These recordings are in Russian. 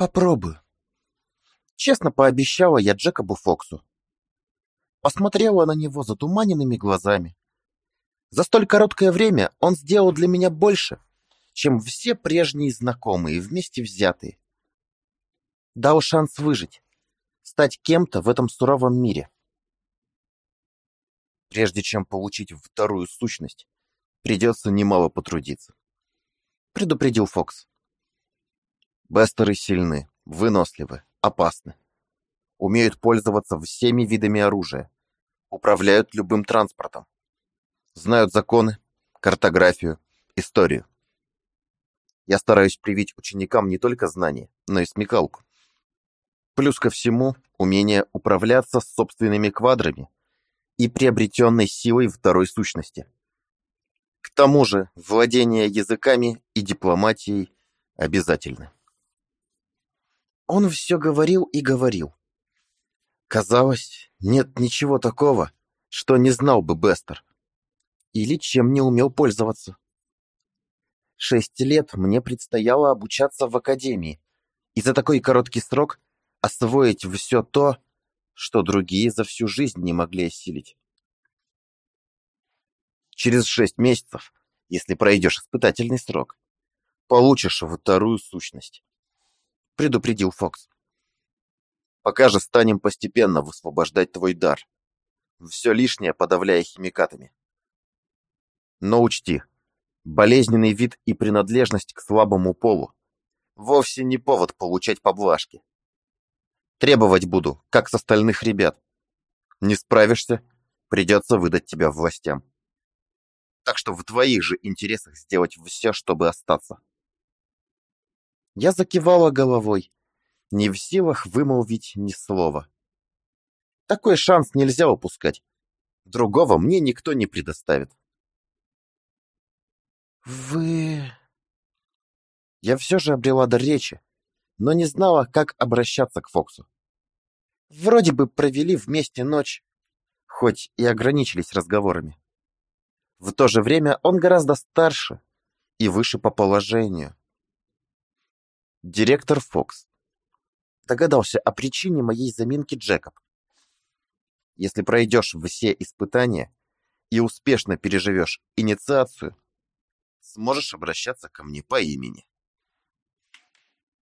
Попробую. Честно пообещала я Джекобу Фоксу. Посмотрела на него затуманенными глазами. За столь короткое время он сделал для меня больше, чем все прежние знакомые вместе взятые. Дал шанс выжить, стать кем-то в этом суровом мире. Прежде чем получить вторую сущность, придется немало потрудиться. Предупредил Фокс. Бестеры сильны, выносливы, опасны. Умеют пользоваться всеми видами оружия. Управляют любым транспортом. Знают законы, картографию, историю. Я стараюсь привить ученикам не только знания, но и смекалку. Плюс ко всему, умение управляться с собственными квадрами и приобретенной силой второй сущности. К тому же, владение языками и дипломатией обязательно. Он все говорил и говорил. Казалось, нет ничего такого, что не знал бы Бестер. Или чем не умел пользоваться. Шесть лет мне предстояло обучаться в академии, и за такой короткий срок освоить все то, что другие за всю жизнь не могли осилить. Через шесть месяцев, если пройдешь испытательный срок, получишь вторую сущность предупредил Фокс. Пока же станем постепенно высвобождать твой дар. Все лишнее подавляя химикатами. Но учти, болезненный вид и принадлежность к слабому полу вовсе не повод получать поблажки. Требовать буду, как с остальных ребят. Не справишься, придется выдать тебя властям. Так что в твоих же интересах сделать все, чтобы остаться. Я закивала головой, не в силах вымолвить ни слова. Такой шанс нельзя упускать. Другого мне никто не предоставит. Вы... Я все же обрела дар речи, но не знала, как обращаться к Фоксу. Вроде бы провели вместе ночь, хоть и ограничились разговорами. В то же время он гораздо старше и выше по положению. Директор Фокс. Догадался о причине моей заминки Джекоб. Если пройдешь все испытания и успешно переживешь инициацию, сможешь обращаться ко мне по имени.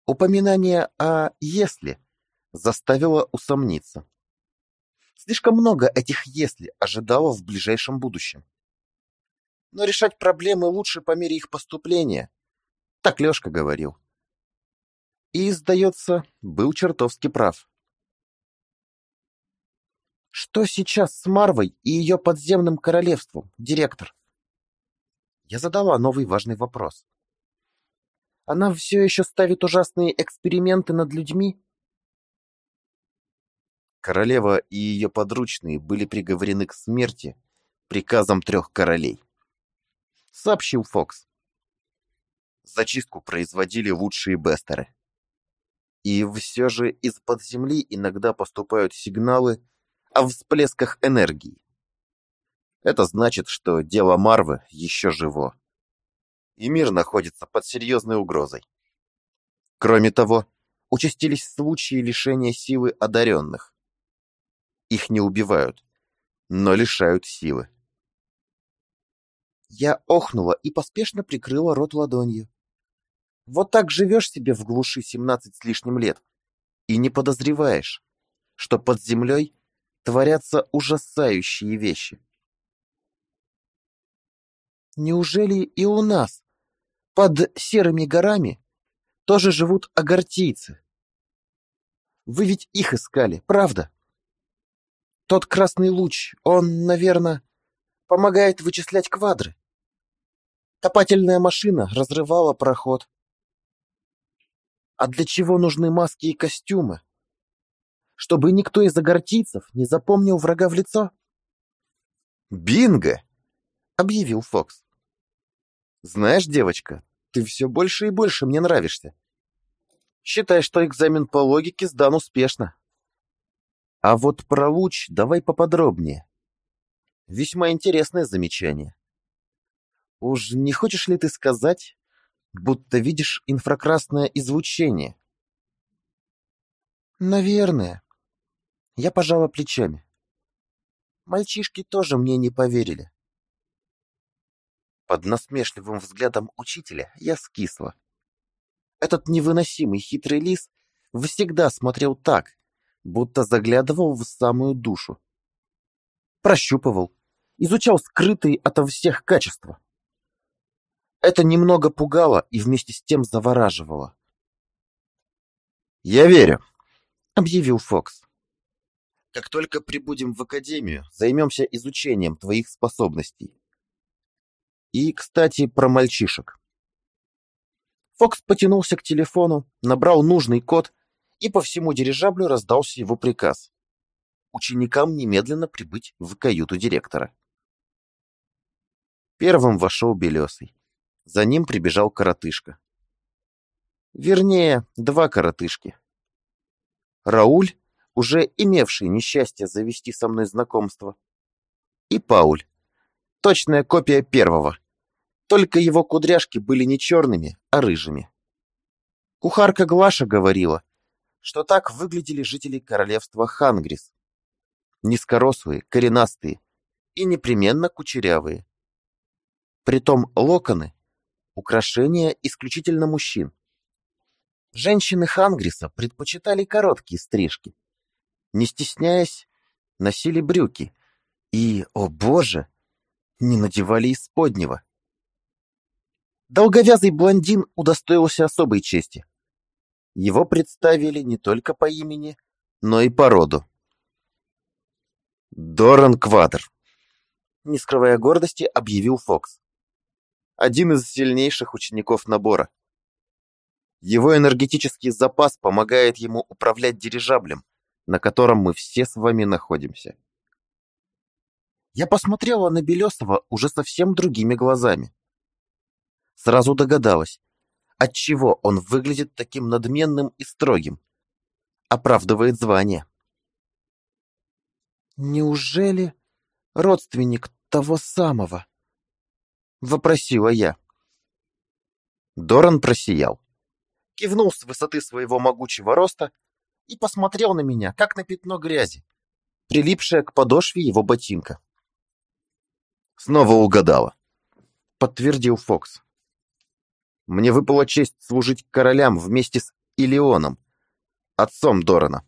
Упоминание о «если» заставило усомниться. Слишком много этих «если» ожидало в ближайшем будущем. Но решать проблемы лучше по мере их поступления. Так Лёшка говорил. И, сдается, был чертовски прав. Что сейчас с Марвой и ее подземным королевством, директор? Я задала новый важный вопрос. Она все еще ставит ужасные эксперименты над людьми? Королева и ее подручные были приговорены к смерти приказом трех королей. Сообщил Фокс. Зачистку производили лучшие бестеры. И все же из-под земли иногда поступают сигналы о всплесках энергии. Это значит, что дело Марвы еще живо. И мир находится под серьезной угрозой. Кроме того, участились случаи лишения силы одаренных. Их не убивают, но лишают силы. Я охнула и поспешно прикрыла рот ладонью. Вот так живешь себе в глуши семнадцать с лишним лет и не подозреваешь, что под землей творятся ужасающие вещи. Неужели и у нас, под серыми горами, тоже живут агартийцы? Вы ведь их искали, правда? Тот красный луч, он, наверное, помогает вычислять квадры. Копательная машина разрывала проход. А для чего нужны маски и костюмы? Чтобы никто из агартийцев не запомнил врага в лицо? «Бинго!» — объявил Фокс. «Знаешь, девочка, ты все больше и больше мне нравишься. Считай, что экзамен по логике сдан успешно. А вот про луч давай поподробнее. Весьма интересное замечание. Уж не хочешь ли ты сказать, будто видишь инфракрасное излучение. Наверное. Я пожала плечами. Мальчишки тоже мне не поверили. Под насмешливым взглядом учителя я скисла. Этот невыносимый хитрый лис всегда смотрел так, будто заглядывал в самую душу. Прощупывал, изучал скрытые ото всех качества. Это немного пугало и вместе с тем завораживало. «Я верю», — объявил Фокс. «Как только прибудем в Академию, займемся изучением твоих способностей. И, кстати, про мальчишек». Фокс потянулся к телефону, набрал нужный код, и по всему дирижаблю раздался его приказ. Ученикам немедленно прибыть в каюту директора. Первым вошел Белесый. За ним прибежал коротышка. Вернее, два коротышки. Рауль, уже имевший несчастье завести со мной знакомство, и Пауль, точная копия первого, только его кудряшки были не черными, а рыжими. Кухарка Глаша говорила, что так выглядели жители королевства Хангрис. Низкорослые, коренастые и непременно кучерявые. Притом локоны украшение исключительно мужчин. Женщины Хангриса предпочитали короткие стрижки. Не стесняясь, носили брюки и, о боже, не надевали исподнего. Долговязый блондин удостоился особой чести. Его представили не только по имени, но и по роду. «Доран Квадр», — не скрывая гордости, объявил Фокс один из сильнейших учеников набора. Его энергетический запас помогает ему управлять дирижаблем, на котором мы все с вами находимся. Я посмотрела на Белесова уже совсем другими глазами. Сразу догадалась, отчего он выглядит таким надменным и строгим. Оправдывает звание. Неужели родственник того самого? — вопросила я. Доран просиял. Кивнул с высоты своего могучего роста и посмотрел на меня, как на пятно грязи, прилипшее к подошве его ботинка. «Снова угадала», — подтвердил Фокс. «Мне выпала честь служить королям вместе с Илионом, отцом Дорана.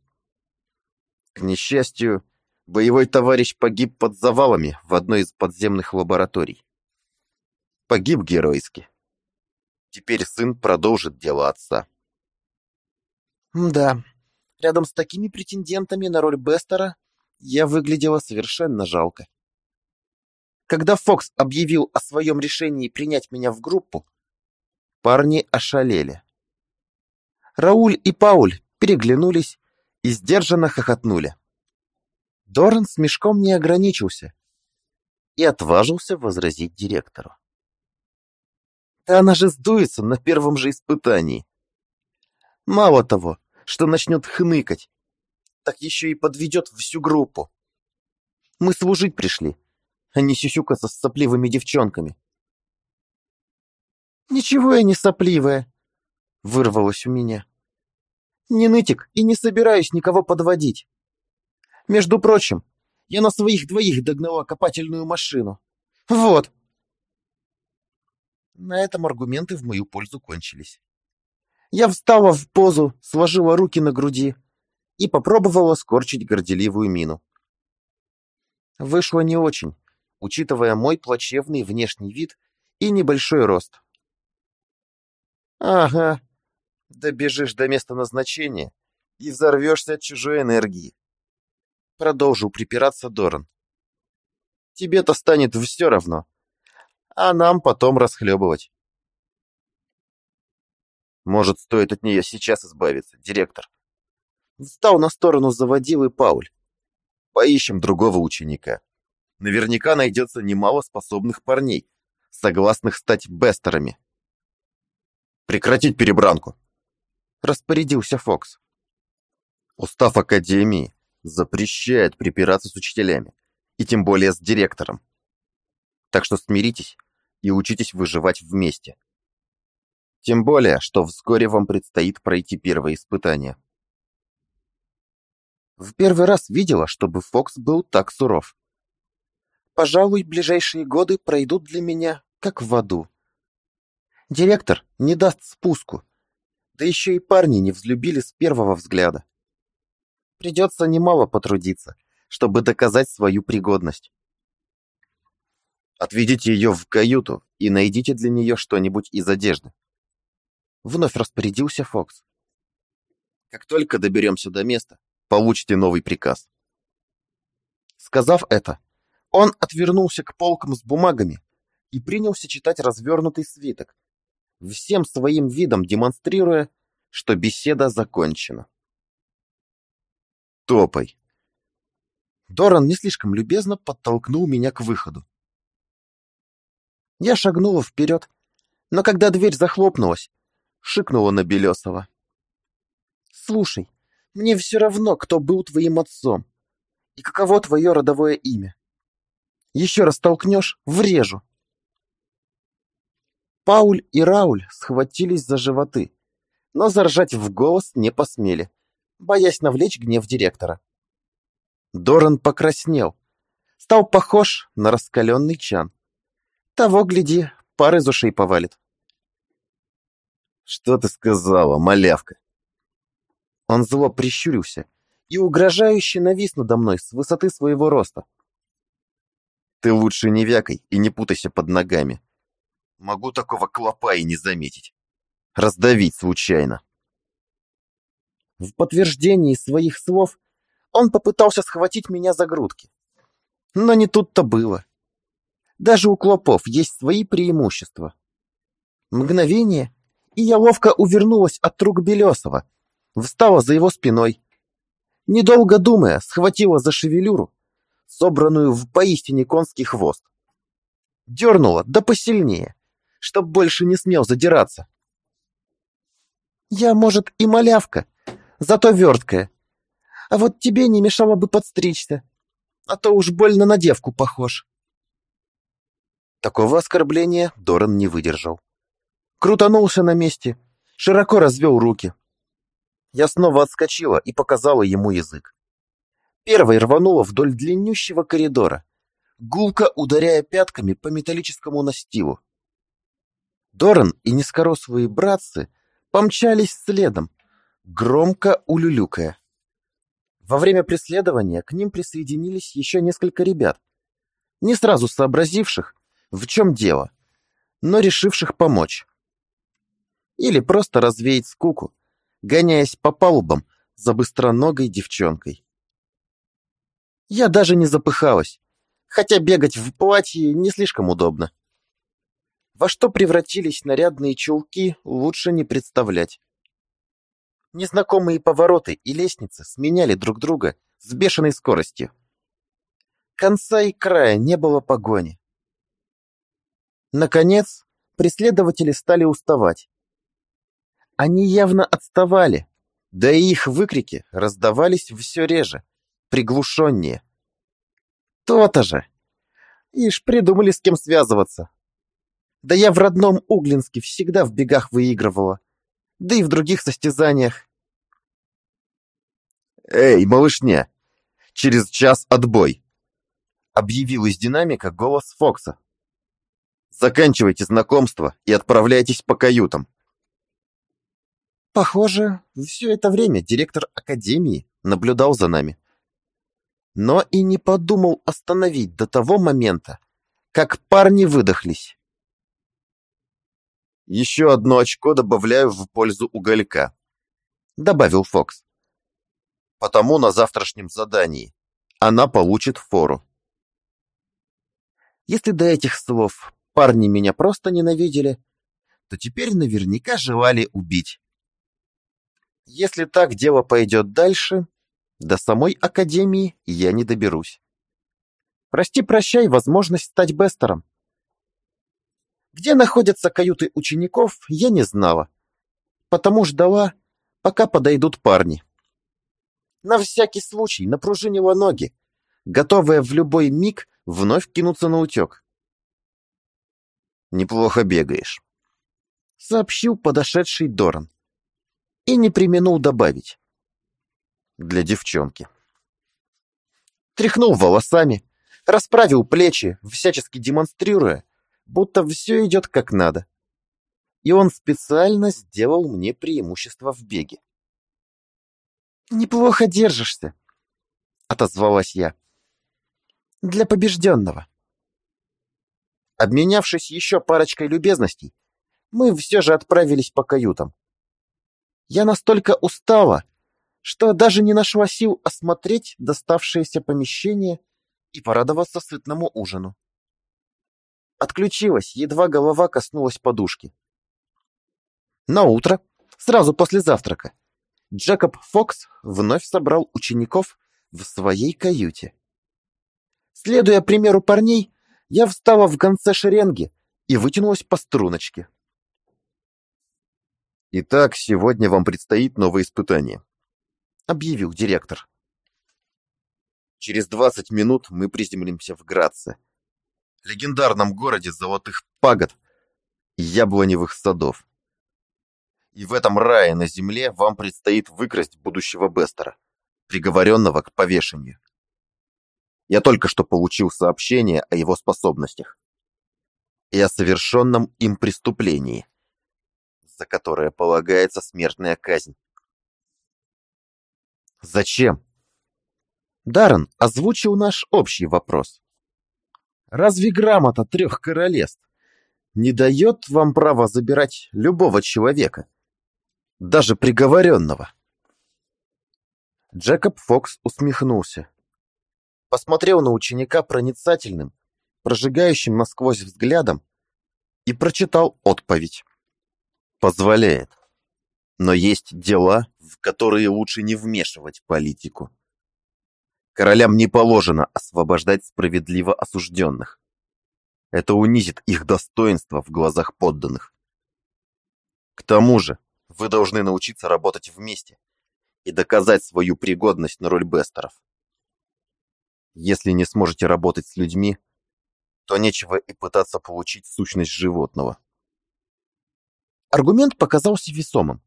К несчастью, боевой товарищ погиб под завалами в одной из подземных лабораторий погиб геройски. Теперь сын продолжит дело отца. Да, рядом с такими претендентами на роль Бестера я выглядела совершенно жалко. Когда Фокс объявил о своем решении принять меня в группу, парни ошалели. Рауль и Пауль переглянулись и сдержанно хохотнули. Доран с мешком не ограничился и отважился возразить директору. Она же сдуется на первом же испытании. Мало того, что начнет хныкать, так еще и подведет всю группу. Мы служить пришли, а не сюсюкаться с сопливыми девчонками. «Ничего я не сопливая», — вырвалось у меня. «Не нытик и не собираюсь никого подводить. Между прочим, я на своих двоих догнала копательную машину. Вот!» На этом аргументы в мою пользу кончились. Я встала в позу, сложила руки на груди и попробовала скорчить горделивую мину. Вышло не очень, учитывая мой плачевный внешний вид и небольшой рост. Ага, добежишь до места назначения и взорвешься от чужой энергии. Продолжил припираться Доран. Тебе-то станет все равно, а нам потом расхлебывать. Может, стоит от нее сейчас избавиться, директор? Встал на сторону заводил и Пауль. Поищем другого ученика. Наверняка найдется немало способных парней, согласных стать бестерами. Прекратить перебранку, распорядился Фокс. Устав Академии запрещает припираться с учителями, и тем более с директором. Так что смиритесь и учитесь выживать вместе. Тем более, что вскоре вам предстоит пройти первое испытание. В первый раз видела, чтобы Фокс был так суров. Пожалуй, ближайшие годы пройдут для меня, как в аду. Директор не даст спуску. Да еще и парни не взлюбили с первого взгляда. Придется немало потрудиться, чтобы доказать свою пригодность. Отведите ее в каюту и найдите для нее что-нибудь из одежды. Вновь распорядился Фокс. Как только доберемся до места, получите новый приказ. Сказав это, он отвернулся к полкам с бумагами и принялся читать развернутый свиток, всем своим видом демонстрируя, что беседа закончена. «Топай!» Доран не слишком любезно подтолкнул меня к выходу. Я шагнула вперед, но когда дверь захлопнулась, шикнула на Белесова. «Слушай, мне все равно, кто был твоим отцом и каково твое родовое имя. Еще раз толкнешь — врежу». Пауль и Рауль схватились за животы, но заржать в голос не посмели, боясь навлечь гнев директора. Доран покраснел, стал похож на раскаленный чан. Того, гляди, пар из ушей повалит. «Что ты сказала, малявка?» Он зло прищурился и угрожающе навис надо мной с высоты своего роста. «Ты лучше не вякай и не путайся под ногами. Могу такого клопа и не заметить. Раздавить случайно». В подтверждении своих слов он попытался схватить меня за грудки. Но не тут-то было. Даже у клопов есть свои преимущества. Мгновение, и я ловко увернулась от рук Белесова, встала за его спиной. Недолго думая, схватила за шевелюру, собранную в поистине конский хвост. Дернула, да посильнее, чтоб больше не смел задираться. Я, может, и малявка, зато верткая. А вот тебе не мешало бы подстричься, а то уж больно на девку похож. Такого оскорбления Доран не выдержал. Крутанулся на месте, широко развел руки. Я снова отскочила и показала ему язык. Первой рванула вдоль длиннющего коридора, гулко ударяя пятками по металлическому настилу. Доран и низкорослые братцы помчались следом, громко улюлюкая. Во время преследования к ним присоединились еще несколько ребят, не сразу сообразивших, в чем дело, но решивших помочь. Или просто развеять скуку, гоняясь по палубам за быстроногой девчонкой. Я даже не запыхалась, хотя бегать в платье не слишком удобно. Во что превратились нарядные чулки, лучше не представлять. Незнакомые повороты и лестницы сменяли друг друга с бешеной скоростью. Конца и края не было погони. Наконец, преследователи стали уставать. Они явно отставали, да и их выкрики раздавались все реже, приглушеннее. То-то же! Ишь, придумали, с кем связываться. Да я в родном Углинске всегда в бегах выигрывала, да и в других состязаниях. «Эй, малышня! Через час отбой!» Объявил из динамика голос Фокса. Заканчивайте знакомство и отправляйтесь по каютам. Похоже, все это время директор академии наблюдал за нами. Но и не подумал остановить до того момента, как парни выдохлись. «Еще одно очко добавляю в пользу уголька», — добавил Фокс. «Потому на завтрашнем задании она получит фору». Если до этих слов парни меня просто ненавидели, то теперь наверняка желали убить. Если так дело пойдет дальше, до самой Академии я не доберусь. Прости-прощай возможность стать Бестером. Где находятся каюты учеников, я не знала, потому ждала, пока подойдут парни. На всякий случай напружинила ноги, готовая в любой миг вновь кинуться на утек. Неплохо бегаешь», — сообщил подошедший Доран. И не применул добавить. «Для девчонки». Тряхнул волосами, расправил плечи, всячески демонстрируя, будто все идет как надо. И он специально сделал мне преимущество в беге. «Неплохо держишься», — отозвалась я. «Для побежденного». Обменявшись еще парочкой любезностей, мы все же отправились по каютам. Я настолько устала, что даже не нашла сил осмотреть доставшееся помещение и порадоваться сытному ужину. Отключилась, едва голова коснулась подушки. На утро, сразу после завтрака, Джекоб Фокс вновь собрал учеников в своей каюте. Следуя примеру парней, я встала в конце шеренги и вытянулась по струночке. «Итак, сегодня вам предстоит новое испытание», — объявил директор. «Через 20 минут мы приземлимся в Граце, легендарном городе золотых пагод и яблоневых садов. И в этом рае на земле вам предстоит выкрасть будущего Бестера, приговоренного к повешению. Я только что получил сообщение о его способностях и о совершенном им преступлении, за которое полагается смертная казнь. Зачем? Даррен озвучил наш общий вопрос. Разве грамота трех королевств не дает вам права забирать любого человека, даже приговоренного? Джекоб Фокс усмехнулся посмотрел на ученика проницательным, прожигающим насквозь взглядом и прочитал отповедь. Позволяет. Но есть дела, в которые лучше не вмешивать политику. Королям не положено освобождать справедливо осужденных. Это унизит их достоинство в глазах подданных. К тому же, вы должны научиться работать вместе и доказать свою пригодность на роль Бестеров. Если не сможете работать с людьми, то нечего и пытаться получить сущность животного. Аргумент показался весомым.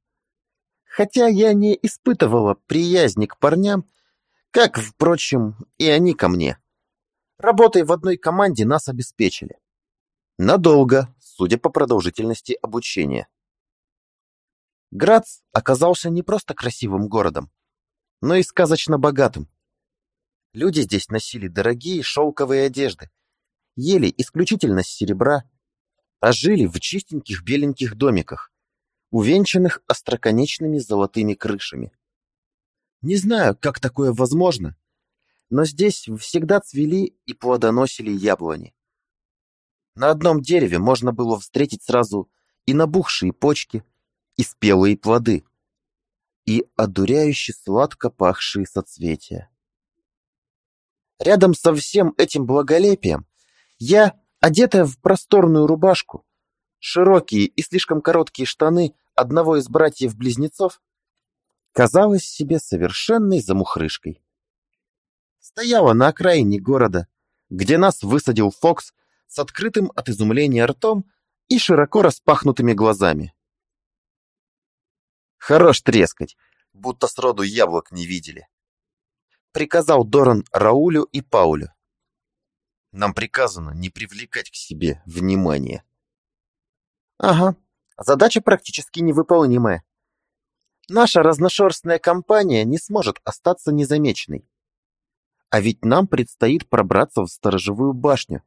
Хотя я не испытывала приязни к парням, как, впрочем, и они ко мне. Работой в одной команде нас обеспечили. Надолго, судя по продолжительности обучения. Грац оказался не просто красивым городом, но и сказочно богатым. Люди здесь носили дорогие шелковые одежды, ели исключительно с серебра, а жили в чистеньких беленьких домиках, увенчанных остроконечными золотыми крышами. Не знаю, как такое возможно, но здесь всегда цвели и плодоносили яблони. На одном дереве можно было встретить сразу и набухшие почки, и спелые плоды, и одуряюще сладко пахшие соцветия. Рядом со всем этим благолепием я, одетая в просторную рубашку, широкие и слишком короткие штаны одного из братьев-близнецов, казалась себе совершенной замухрышкой. Стояла на окраине города, где нас высадил Фокс с открытым от изумления ртом и широко распахнутыми глазами. Хорош трескать, будто сроду яблок не видели приказал Доран Раулю и Паулю. Нам приказано не привлекать к себе внимания. Ага, задача практически невыполнимая. Наша разношерстная компания не сможет остаться незамеченной. А ведь нам предстоит пробраться в сторожевую башню,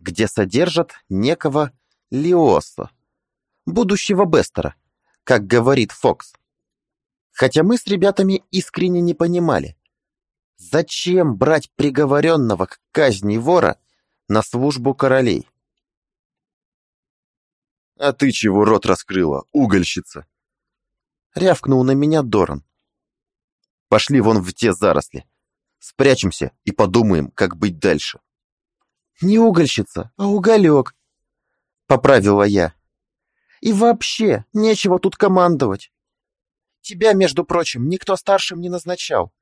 где содержат некого Лиоса, будущего Бестера, как говорит Фокс. Хотя мы с ребятами искренне не понимали, Зачем брать приговоренного к казни вора на службу королей? «А ты чего рот раскрыла, угольщица?» Рявкнул на меня Доран. «Пошли вон в те заросли. Спрячемся и подумаем, как быть дальше». «Не угольщица, а уголек», — поправила я. «И вообще, нечего тут командовать. Тебя, между прочим, никто старшим не назначал.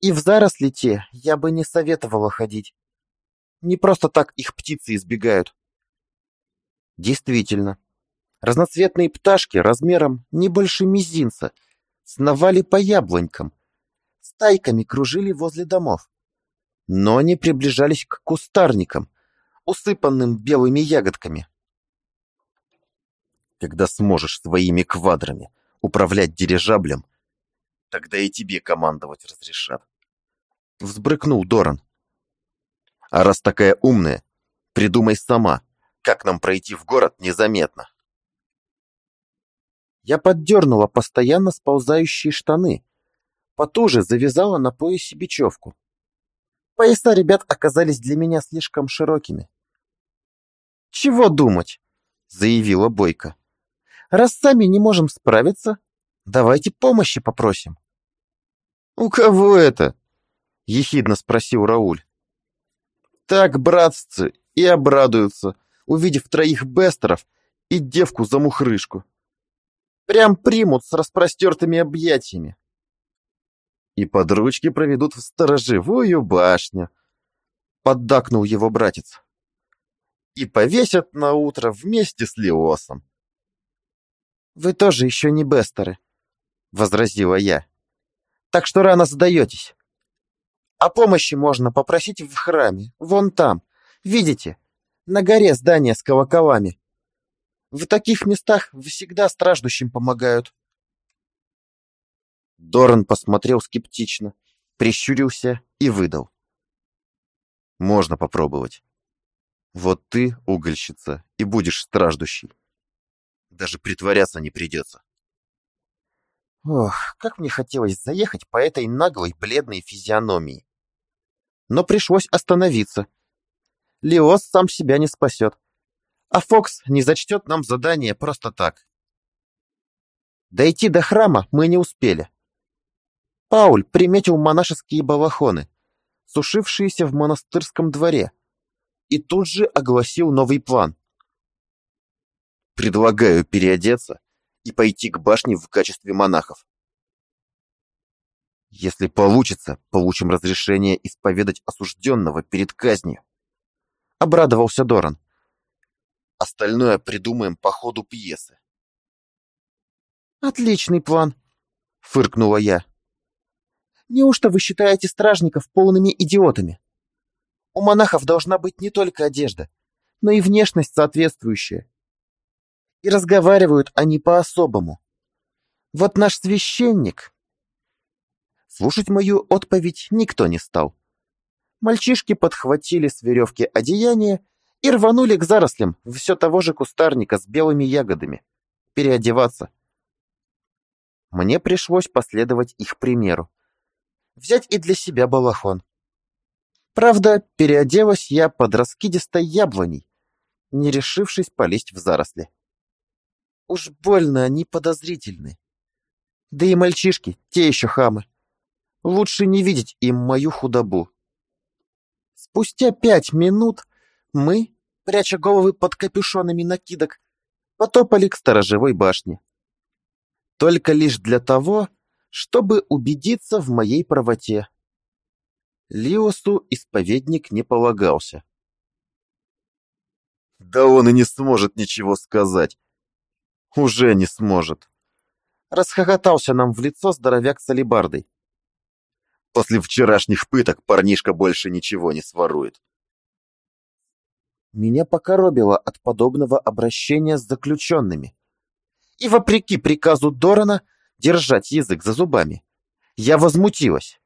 И в заросли те я бы не советовала ходить. Не просто так их птицы избегают. Действительно, разноцветные пташки размером не больше мизинца сновали по яблонькам, стайками кружили возле домов, но они приближались к кустарникам, усыпанным белыми ягодками. Когда сможешь своими квадрами управлять дирижаблем, тогда и тебе командовать разрешат. Взбрыкнул Доран. А раз такая умная, придумай сама, как нам пройти в город незаметно. Я поддернула постоянно сползающие штаны, потуже завязала на поясе бечевку. Пояса ребят оказались для меня слишком широкими. «Чего думать?» — заявила Бойко. «Раз сами не можем справиться, давайте помощи попросим». «У кого это?» — ехидно спросил Рауль. «Так братцы и обрадуются, увидев троих бестеров и девку за мухрышку. Прям примут с распростертыми объятиями. И под ручки проведут в сторожевую башню», — поддакнул его братец и повесят на утро вместе с Леосом. «Вы тоже еще не бестеры», — возразила я. «Так что рано сдаетесь. О помощи можно попросить в храме, вон там. Видите, на горе здание с колоколами. В таких местах всегда страждущим помогают». Доран посмотрел скептично, прищурился и выдал. «Можно попробовать. Вот ты, угольщица, и будешь страждущей. Даже притворяться не придется. Ох, как мне хотелось заехать по этой наглой бледной физиономии. Но пришлось остановиться. Леос сам себя не спасет. А Фокс не зачтет нам задание просто так. Дойти до храма мы не успели. Пауль приметил монашеские балахоны, сушившиеся в монастырском дворе, и тут же огласил новый план. Предлагаю переодеться и пойти к башне в качестве монахов. Если получится, получим разрешение исповедать осужденного перед казнью. Обрадовался Доран. Остальное придумаем по ходу пьесы. Отличный план, фыркнула я. Неужто вы считаете стражников полными идиотами? У монахов должна быть не только одежда, но и внешность соответствующая. И разговаривают они по-особому. Вот наш священник... Слушать мою отповедь никто не стал. Мальчишки подхватили с веревки одеяние и рванули к зарослям все того же кустарника с белыми ягодами. Переодеваться. Мне пришлось последовать их примеру. Взять и для себя балахон. Правда, переоделась я под раскидистой яблоней, не решившись полезть в заросли. Уж больно они подозрительны. Да и мальчишки, те еще хамы. Лучше не видеть им мою худобу. Спустя пять минут мы, пряча головы под капюшонами накидок, потопали к сторожевой башне. Только лишь для того, чтобы убедиться в моей правоте. Лиосу исповедник не полагался. «Да он и не сможет ничего сказать. Уже не сможет!» Расхохотался нам в лицо здоровяк с алебардой. «После вчерашних пыток парнишка больше ничего не сворует». Меня покоробило от подобного обращения с заключенными. И вопреки приказу Дорана держать язык за зубами, я возмутилась.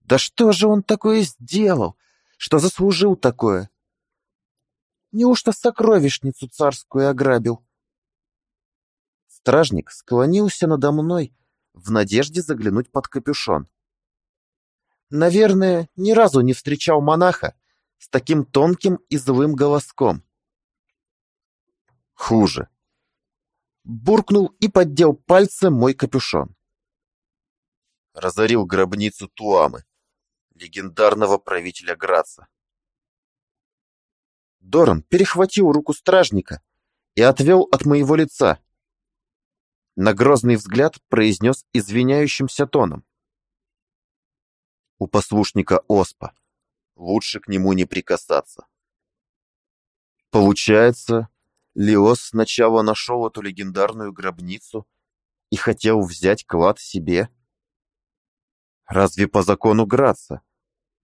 Да что же он такое сделал, что заслужил такое? Неужто сокровищницу царскую ограбил? Стражник склонился надо мной в надежде заглянуть под капюшон. Наверное, ни разу не встречал монаха с таким тонким и злым голоском. Хуже. Буркнул и поддел пальцем мой капюшон. Разорил гробницу Туамы легендарного правителя Граца. Доран перехватил руку стражника и отвел от моего лица. На грозный взгляд произнес извиняющимся тоном. У послушника Оспа. Лучше к нему не прикасаться. Получается, Леос сначала нашел эту легендарную гробницу и хотел взять клад себе? Разве по закону Граца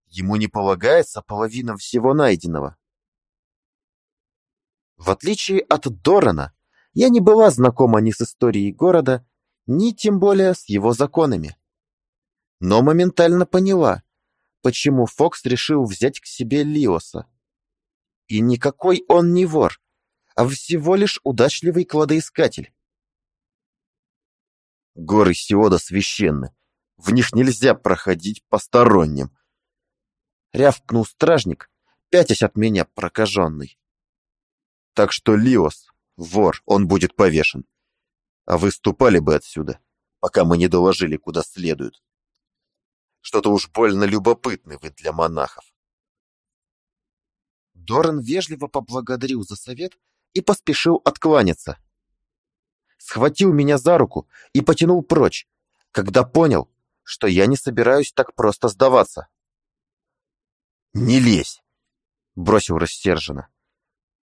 ему не полагается половина всего найденного. В отличие от Дорана, я не была знакома ни с историей города, ни тем более с его законами. Но моментально поняла, почему Фокс решил взять к себе Лиоса. И никакой он не вор, а всего лишь удачливый кладоискатель. Горы Сиода священны, в них нельзя проходить посторонним. Рявкнул стражник, пятясь от меня прокаженный. Так что Лиос, вор, он будет повешен. А вы ступали бы отсюда, пока мы не доложили куда следует. Что-то уж больно любопытный вы для монахов. Доран вежливо поблагодарил за совет и поспешил откланяться. Схватил меня за руку и потянул прочь, когда понял, что я не собираюсь так просто сдаваться. «Не лезь!» — бросил рассерженно.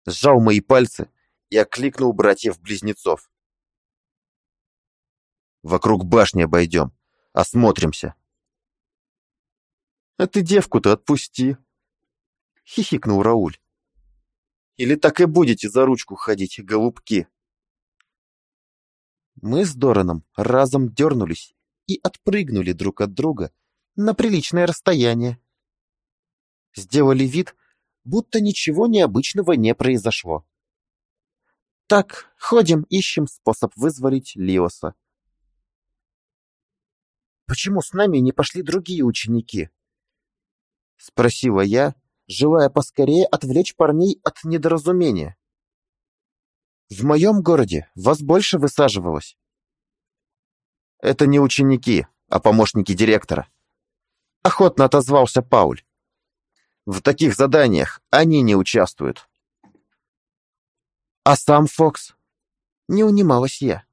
Сжал мои пальцы и окликнул братьев-близнецов. «Вокруг башни обойдем, осмотримся». «А ты девку-то отпусти!» — хихикнул Рауль. «Или так и будете за ручку ходить, голубки?» Мы с Дораном разом дернулись и отпрыгнули друг от друга на приличное расстояние. Сделали вид, будто ничего необычного не произошло. Так, ходим, ищем способ вызволить Лиоса. «Почему с нами не пошли другие ученики?» Спросила я, желая поскорее отвлечь парней от недоразумения. В моем городе вас больше высаживалось. Это не ученики, а помощники директора. Охотно отозвался Пауль. В таких заданиях они не участвуют. А сам Фокс? Не унималась я.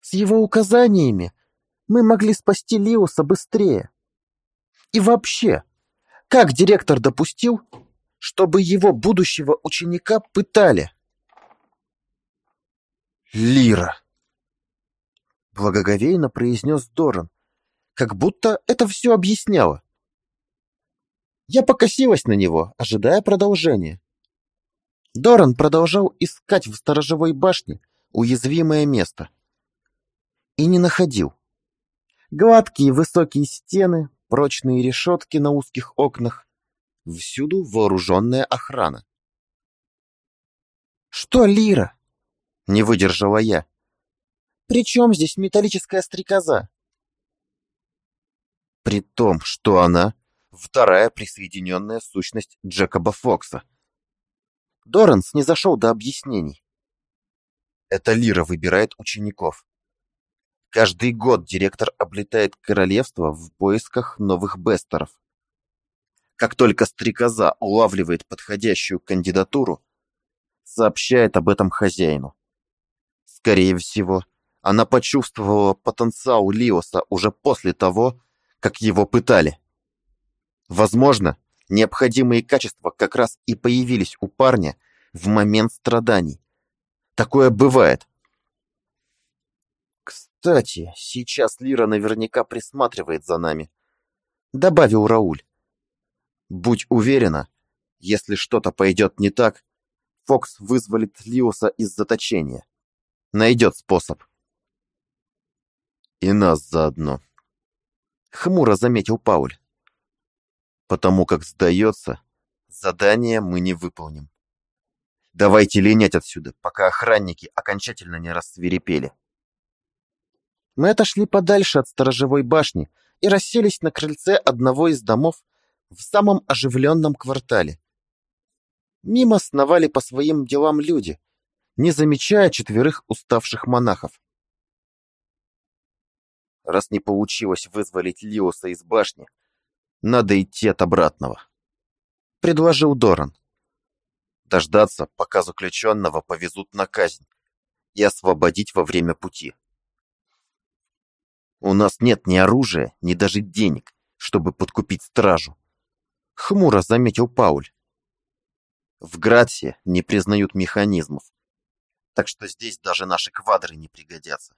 С его указаниями мы могли спасти Лиуса быстрее. И вообще, как директор допустил, чтобы его будущего ученика пытали? Лира благоговейно произнес Доран, как будто это все объясняло. Я покосилась на него, ожидая продолжения. Доран продолжал искать в сторожевой башне уязвимое место. И не находил. Гладкие высокие стены, прочные решетки на узких окнах, всюду вооруженная охрана. «Что, Лира?» — не выдержала я. При чем здесь металлическая стрекоза? При том, что она вторая присоединенная сущность Джекоба Фокса. Доранс не зашел до объяснений. Это Лира выбирает учеников. Каждый год директор облетает королевство в поисках новых бестеров. Как только стрекоза улавливает подходящую кандидатуру, сообщает об этом хозяину. Скорее всего, она почувствовала потенциал Лиоса уже после того, как его пытали. Возможно, необходимые качества как раз и появились у парня в момент страданий. Такое бывает. Кстати, сейчас Лира наверняка присматривает за нами, добавил Рауль. Будь уверена, если что-то пойдет не так, Фокс вызволит Лиоса из заточения. Найдет способ. И нас заодно. Хмуро заметил Пауль. Потому как сдается, задание мы не выполним. Давайте линять отсюда, пока охранники окончательно не рассверепели. Мы отошли подальше от сторожевой башни и расселись на крыльце одного из домов в самом оживленном квартале. Мимо сновали по своим делам люди, не замечая четверых уставших монахов. Раз не получилось вызволить Лиоса из башни, надо идти от обратного. Предложил Доран. Дождаться, пока заключенного повезут на казнь, и освободить во время пути. У нас нет ни оружия, ни даже денег, чтобы подкупить стражу. Хмуро заметил Пауль. В Градсе не признают механизмов, так что здесь даже наши квадры не пригодятся.